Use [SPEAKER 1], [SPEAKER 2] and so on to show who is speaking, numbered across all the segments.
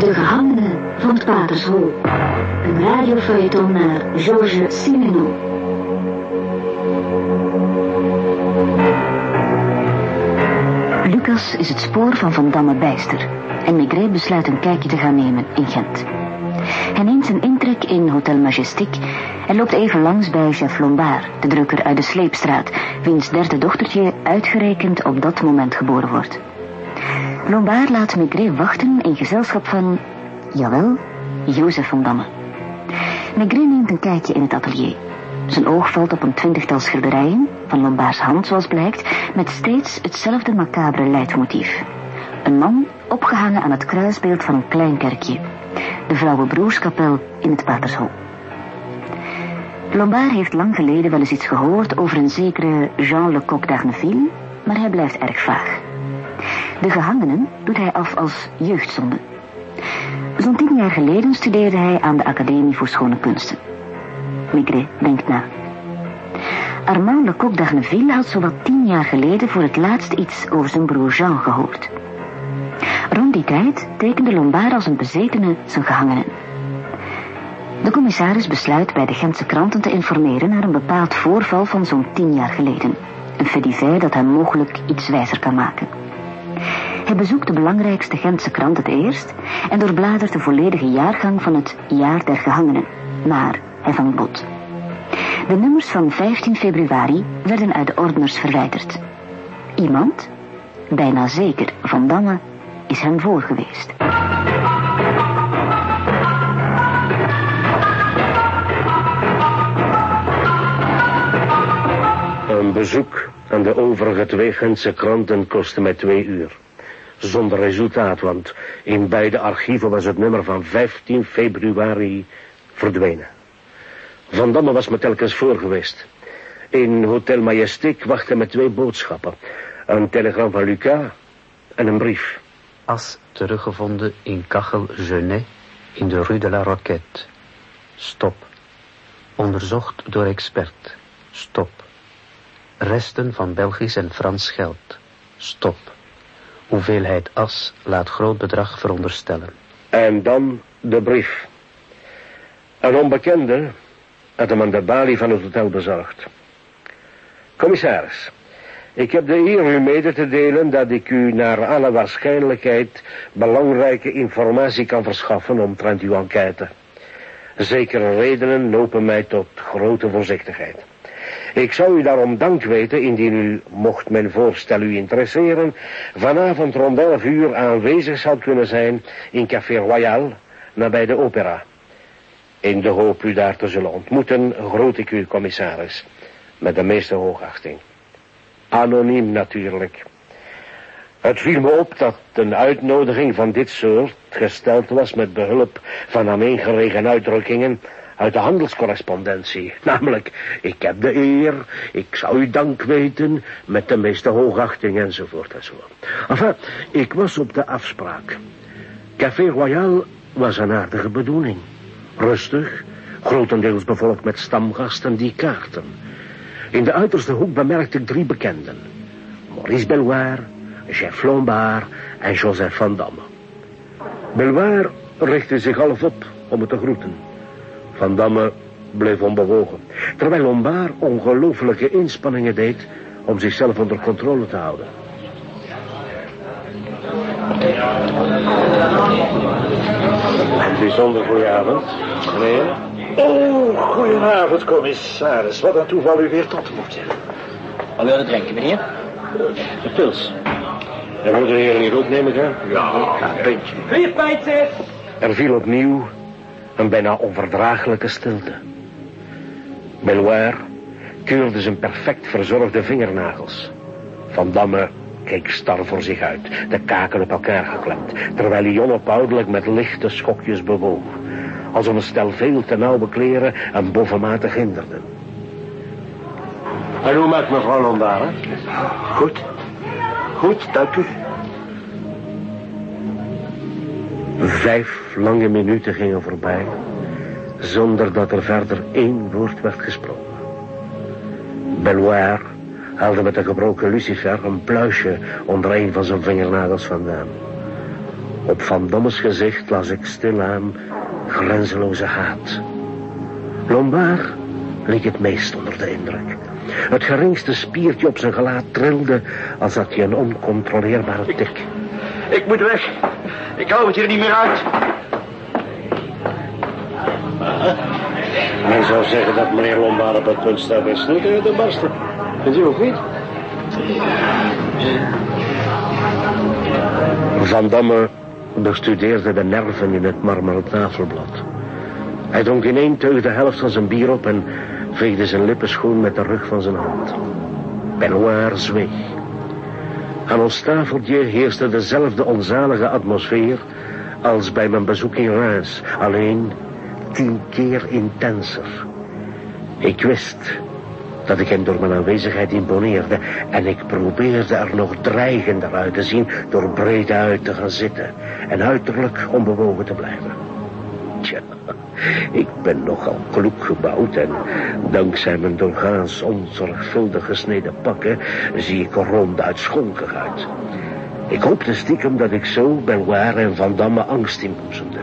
[SPEAKER 1] De gehangenen van het Patershol. Een radiofeuilleton naar Georges Simenon. Lucas is het spoor van Van Damme bijster. En Maigret besluit een kijkje te gaan nemen in Gent. Hij neemt zijn intrek in Hotel Majestic en loopt even langs bij chef Lombard, de drukker uit de Sleepstraat, wiens derde dochtertje uitgerekend op dat moment geboren wordt. Lombard laat Maigret wachten in gezelschap van, jawel, Jozef van Damme. Maigret neemt een kijkje in het atelier. Zijn oog valt op een twintigtal schilderijen, van Lombards hand zoals blijkt, met steeds hetzelfde macabere leidmotief. Een man opgehangen aan het kruisbeeld van een klein kerkje. De Vrouwe Broerskapel in het Patershol. Lombard heeft lang geleden wel eens iets gehoord over een zekere Jean Le Coq d'Arneville, maar hij blijft erg vaag. De gehangenen doet hij af als jeugdzonde. Zo'n tien jaar geleden studeerde hij aan de Academie voor Schone Kunsten. Maigret denkt na. Armand Lecoq d'Arneville had zowat tien jaar geleden voor het laatst iets over zijn broer Jean gehoord. Rond die tijd tekende Lombard als een bezetene zijn gehangenen. De commissaris besluit bij de Gentse kranten te informeren naar een bepaald voorval van zo'n tien jaar geleden. Een fait dat hem mogelijk iets wijzer kan maken. Hij bezoekt de belangrijkste Gentse krant het eerst en doorbladert de volledige jaargang van het Jaar der Gehangenen. Maar hij vangt bot. De nummers van 15 februari werden uit de ordners verwijderd. Iemand, bijna zeker Van Damme, is hem voor geweest.
[SPEAKER 2] Een bezoek aan de overige twee Gentse kranten kostte mij twee uur. Zonder resultaat, want in beide archieven was het nummer van 15 februari verdwenen. Van Damme was me telkens voor geweest. In Hotel Majestic wachtte met twee boodschappen. Een telegram van Lucas en een brief.
[SPEAKER 3] As teruggevonden in Kachel Genet in de Rue de la Roquette. Stop. Onderzocht door expert. Stop. Resten van Belgisch en Frans geld. Stop. Hoeveelheid as laat groot bedrag veronderstellen.
[SPEAKER 2] En dan de brief. Een onbekende had aan de balie van het hotel bezorgd. Commissaris, ik heb de eer u mede te delen dat ik u naar alle waarschijnlijkheid belangrijke informatie kan verschaffen omtrent uw enquête. Zekere redenen lopen mij tot grote voorzichtigheid. Ik zou u daarom dank weten indien u, mocht mijn voorstel u interesseren, vanavond rond 11 uur aanwezig zou kunnen zijn in Café Royal, nabij de opera. In de hoop u daar te zullen ontmoeten, groet ik u, commissaris, met de meeste hoogachting. Anoniem natuurlijk. Het viel me op dat een uitnodiging van dit soort gesteld was met behulp van aaneengeregen uitdrukkingen uit de handelscorrespondentie. Namelijk, ik heb de eer, ik zou u dank weten, met de meeste hoogachting enzovoort enzovoort. Enfin, ik was op de afspraak. Café Royal was een aardige bedoeling. Rustig, grotendeels bevolkt met stamgasten die kaarten. In de uiterste hoek bemerkte ik drie bekenden. Maurice Belloir, Jeff Lombard en Joseph van Damme. Belloir richtte zich half op om het te groeten. Van Damme bleef onbewogen, terwijl Lombard ongelooflijke inspanningen deed om zichzelf onder controle te houden. Een bijzonder goede avond, meneer.
[SPEAKER 4] Oh, goedenavond, commissaris. Wat een toeval u weer te ontmoeten.
[SPEAKER 5] Wat wil je drinken, meneer?
[SPEAKER 2] De pils. En moeten de heren hier ook nemen, hè?
[SPEAKER 4] Ja, een pintje.
[SPEAKER 5] Vier pijntjes!
[SPEAKER 2] Er viel opnieuw een bijna onverdraaglijke stilte. Belloir keurde zijn perfect verzorgde vingernagels. Van Damme keek star voor zich uit, de kaken op elkaar geklemd, terwijl hij onophoudelijk met lichte schokjes bewoog, alsof een stel veel te nauwe kleren hem bovenmatig hinderden. En hoe maakt mevrouw hè?
[SPEAKER 4] Goed. Goed, dank u.
[SPEAKER 2] Vijf lange minuten gingen voorbij, zonder dat er verder één woord werd gesproken. Belloir haalde met een gebroken lucifer een pluisje onder een van zijn vingernagels vandaan. Op Van Dommes gezicht las ik stilaan grenzeloze haat. Lombard leek het meest onder de indruk. Het geringste spiertje op zijn gelaat trilde als had hij een oncontroleerbare tik.
[SPEAKER 4] Ik moet weg. Ik hou het hier niet meer uit.
[SPEAKER 2] Men zou zeggen dat meneer Lombard op het punt staat bij snoeten te barsten. Vindt u ook niet? Van Damme bestudeerde de nerven in het marmeren tafelblad. Hij dronk in één teug de helft van zijn bier op en veegde zijn lippen schoon met de rug van zijn hand. Benoit zweeg. Aan ons tafeltje heerste dezelfde onzalige atmosfeer als bij mijn bezoek in Reims, alleen tien keer intenser. Ik wist dat ik hem door mijn aanwezigheid imponeerde en ik probeerde er nog dreigender uit te zien door breed uit te gaan zitten en uiterlijk onbewogen te blijven. Tja, ik ben nogal kloek gebouwd en dankzij mijn doorgaans onzorgvuldig gesneden pakken zie ik er ronduit schonkig uit. Ik hoopte stiekem dat ik zo Belwaar en Van Damme angst inboezemde.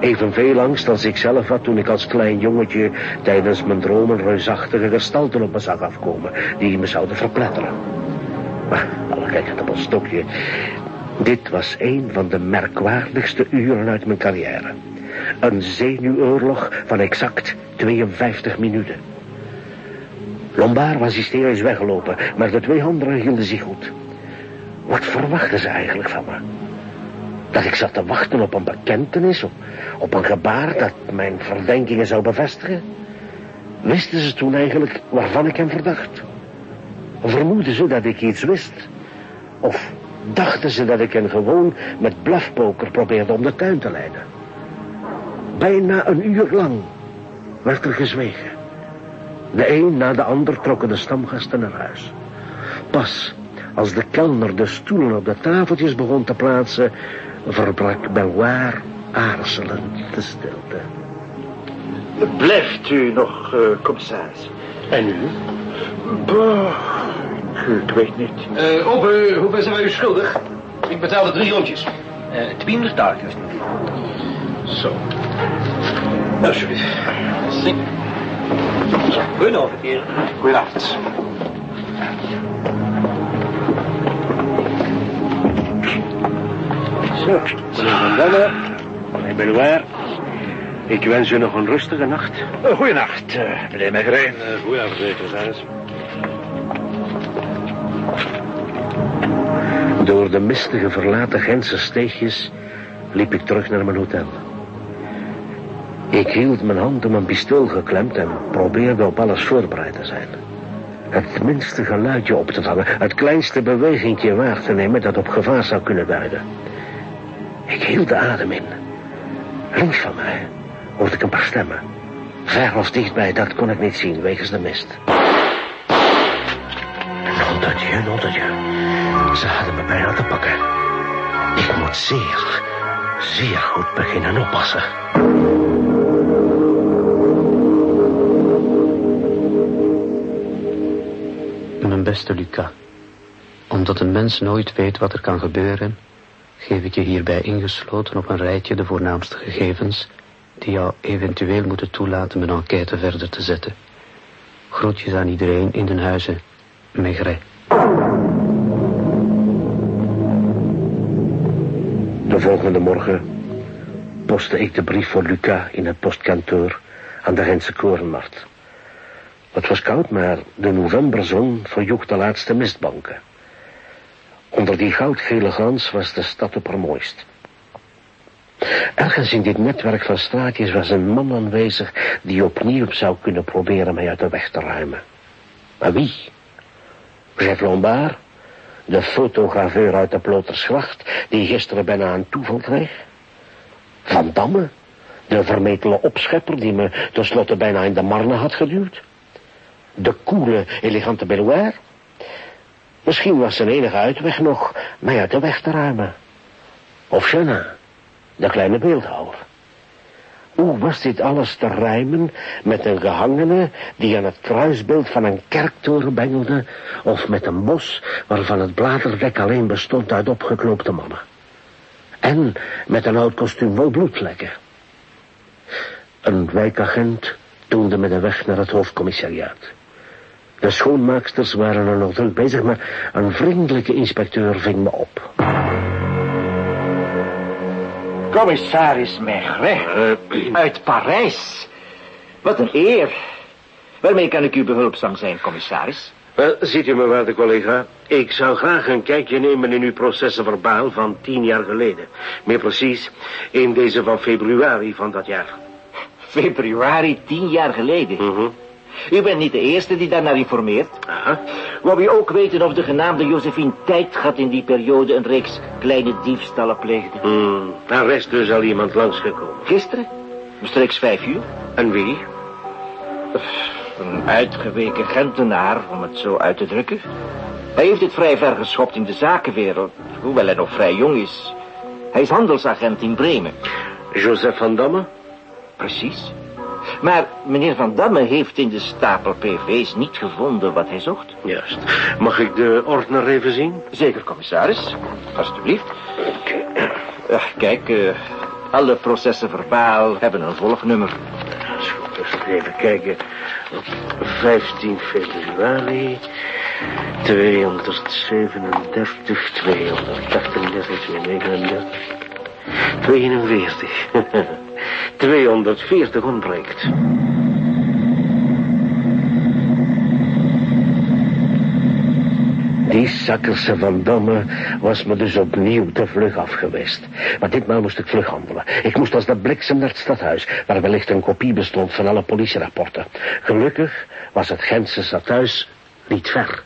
[SPEAKER 2] Evenveel angst als ik zelf had toen ik als klein jongetje tijdens mijn dromen reusachtige gestalten op me zag afkomen die me zouden verpletteren. Maar alle gekheid op een stokje. Dit was een van de merkwaardigste uren uit mijn carrière. Een zenuwoorlog van exact 52 minuten. Lombard was hysterisch weggelopen, maar de twee anderen hielden zich goed. Wat verwachten ze eigenlijk van me? Dat ik zat te wachten op een bekentenis, op, op een gebaar dat mijn verdenkingen zou bevestigen? Wisten ze toen eigenlijk waarvan ik hem verdacht? Vermoeden ze dat ik iets wist? Of dachten ze dat ik hen gewoon met bluffpoker probeerde om de tuin te leiden? Bijna een uur lang werd er gezwegen. De een na de ander trokken de stamgasten naar huis. Pas als de kelner de stoelen op de tafeltjes begon te plaatsen, verbrak Belwaar aarzelend de stilte.
[SPEAKER 4] Blijft u nog, uh, commissaris?
[SPEAKER 2] En u?
[SPEAKER 4] Bah, ik weet niet.
[SPEAKER 5] Uh, open, hoeveel zijn wij u schuldig? Ik betaalde drie rondjes. Uh, 200 duikers.
[SPEAKER 4] Zo.
[SPEAKER 5] Alsjeblieft. Merci. Goedenavond, heren.
[SPEAKER 4] Goedenavond.
[SPEAKER 2] Zo, meneer Van Damme, meneer Belwaar. Ik wens u nog een rustige nacht.
[SPEAKER 4] Uh, goedenacht, uh, meneer Megreen.
[SPEAKER 2] Uh, goedenavond, meneer commissaris. Door de mistige verlaten Gentse steegjes liep ik terug naar mijn hotel. Ik hield mijn hand om een pistool geklemd en probeerde op alles voorbereid te zijn. Het minste geluidje op te vangen, het kleinste bewegingje waar te nemen dat op gevaar zou kunnen duiden. Ik hield de adem in. Links van mij hoorde ik een paar stemmen. Ver of dichtbij, dat kon ik niet zien, wegens de mist. Nondertje, nondertje. Ze hadden me bijna te pakken. Ik moet zeer, zeer goed beginnen oppassen.
[SPEAKER 3] Mijn beste Luca, omdat een mens nooit weet wat er kan gebeuren, geef ik je hierbij ingesloten op een rijtje de voornaamste gegevens die jou eventueel moeten toelaten mijn enquête verder te zetten. Groetjes aan iedereen in den huizen. Maigret.
[SPEAKER 2] De volgende morgen postte ik de brief voor Luca in het postkantoor aan de Gentse Korenmarkt. Het was koud, maar de novemberzon verjoeg de laatste mistbanken. Onder die goudgele glans was de stad op haar mooist. Ergens in dit netwerk van straatjes was een man aanwezig die opnieuw zou kunnen proberen mij uit de weg te ruimen. Maar wie? Jeff Lombard, de fotografeur uit de Plotersgracht, die gisteren bijna een toeval kreeg? Van Damme, de vermetele opschepper die me tenslotte bijna in de marne had geduwd? De koele, elegante Beloir? Misschien was zijn enige uitweg nog mij uit de weg te ruimen. Of Jenna, de kleine beeldhouwer. Hoe was dit alles te rijmen met een gehangene die aan het kruisbeeld van een kerktoren bengelde, of met een bos waarvan het bladerdek alleen bestond uit opgekloopte mannen? En met een oud kostuum vol bloedvlekken. Een wijkagent toonde me de weg naar het hoofdcommissariaat. De schoonmaaksters waren er nog druk bezig, maar een vriendelijke inspecteur ving me op.
[SPEAKER 4] Commissaris Maigret, uit Parijs. Wat een eer. Waarmee kan ik u behulpzaam zijn, commissaris?
[SPEAKER 2] Wel, ziet u me waarde collega, ik zou graag een kijkje nemen in uw processen verbaal van tien jaar geleden. Meer precies, in deze van februari van dat jaar.
[SPEAKER 4] Februari, tien jaar geleden.
[SPEAKER 2] Mhm.
[SPEAKER 4] U bent niet de eerste die daarnaar informeert.
[SPEAKER 2] Aha.
[SPEAKER 4] Wou u ook weten of de genaamde Josephine Tijdgat in die periode een reeks kleine diefstallen pleegde?
[SPEAKER 2] Hmm, daar is dus al iemand langsgekomen.
[SPEAKER 4] Gisteren? Omstreeks vijf uur?
[SPEAKER 2] En wie?
[SPEAKER 4] Een uitgeweken Gentenaar, om het zo uit te drukken. Hij heeft het vrij ver geschopt in de zakenwereld, hoewel hij nog vrij jong is. Hij is handelsagent in Bremen.
[SPEAKER 2] Joseph van Damme?
[SPEAKER 4] Precies. Maar meneer Van Damme heeft in de stapel PV's niet gevonden wat hij zocht.
[SPEAKER 2] Juist. Mag ik de ordner even zien?
[SPEAKER 4] Zeker, commissaris. Alsjeblieft. Uh, kijk, eh, alle processen verbaal hebben een volgnummer.
[SPEAKER 2] Dat is goed, dus even kijken. Op 15 februari... 237, 238, 239... 42. 240 ontbreekt. Die zakkerse van Damme was me dus opnieuw te vlug afgewist. Maar ditmaal moest ik vlug handelen. Ik moest als de bliksem naar het stadhuis, waar wellicht een kopie bestond van alle politierapporten. Gelukkig was het Gentse stadhuis niet ver.